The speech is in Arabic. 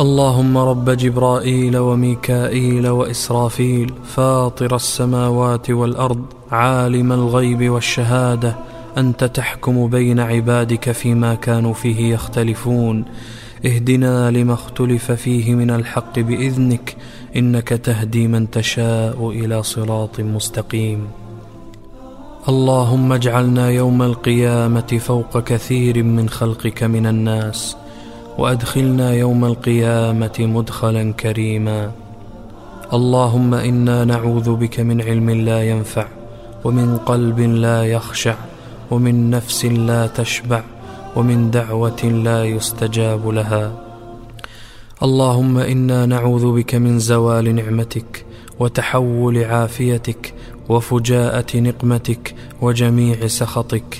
اللهم رب جبرائيل وميكائيل وإسرافيل فاطر السماوات والأرض عالم الغيب والشهادة أنت تحكم بين عبادك فيما كانوا فيه يختلفون. اهدنا لما اختلف فيه من الحق بإذنك إنك تهدي من تشاء إلى صراط مستقيم. اللهم اجعلنا يوم القيامة فوق كثير من خلقك من الناس. وأدخلنا يوم القيامة مدخلا كريما. اللهم إنا نعوذ بك من علم لا ينفع ومن قلب لا يخشع ومن نفس لا تشبع ومن دعوة لا يستجاب لها. اللهم إنا نعوذ بك من زوال نعمتك وتحول عافيتك وفجاءة نقمتك وجميع سخطك.